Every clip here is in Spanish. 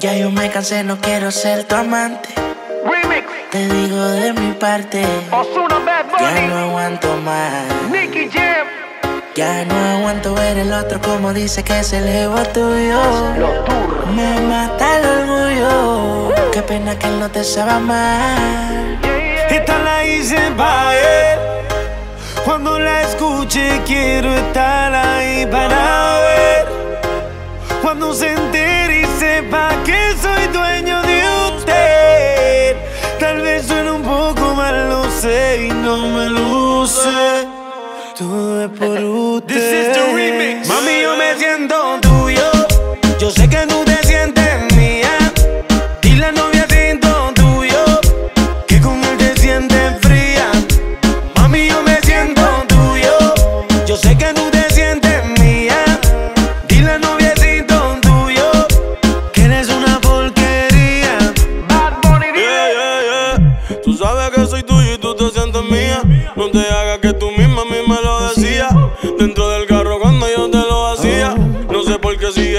Ya yo me cansé, no quiero ser tu amante. Remix. Te digo de mi parte, Osuna Bad ya Bunny. no aguanto más. Nicky Jam. Ya no aguanto ver el otro como dice que es el ego tuyo. Los. Me mata el orgullo. Qué pena que él no te sabe amar. Esta la hice pa' él. Cuando la escuche quiero estar ahí para ver. Cuando se entere y sepa que soy dueño de usted. Tal vez suene un poco mal, lo sé y no me luce. Todo es por usted. This is the remix. Mami, yo me siento sabes que soy tuyo y tú te sientes mía. No te hagas que tú misma a mí me lo decías. Dentro del carro cuando yo te lo hacía. No sé por qué sigue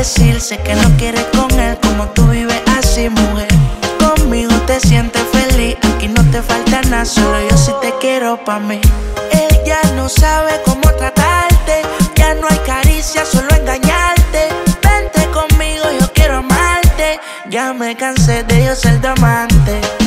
decir, sé que no quieres con él como tú vives así, mujer. Conmigo te sientes feliz, aquí no te falta nada, solo yo sí te quiero pa' mí. Él ya no sabe cómo tratarte, ya no hay caricia, solo engañarte. Vente conmigo, yo quiero amarte. Ya me cansé de yo ser tu amante.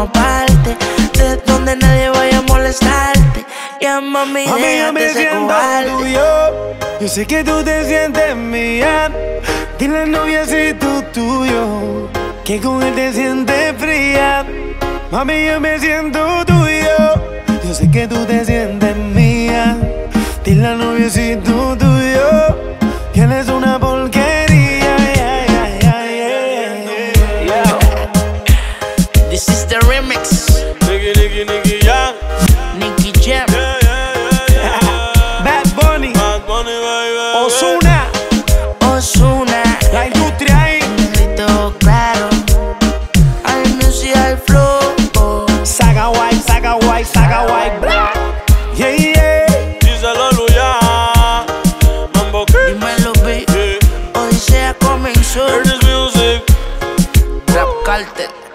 Aparte. De donde nadie vaya a molestarte. Ya mami, Mami, yo me siento tuyo. Yo sé que tú te sientes mía. Dile al noviecito tuyo que con él te sientes fría. Mami, yo me siento tuyo. Yo sé que tú te sientes mía. Dile al noviecito tuyo the remix. Nicky, Nicky, Nicky Jam. Nicky Jam. Yeah, Bad Bunny. Bad Bunny. Osuna. Osuna. La industria ahí. Grito claro. Al music, al flow. Oh. Saga white, saga white, saga white. Yeah, yeah. Díselo, Luya. Mambo. Yeah. Music. Rap Cartel.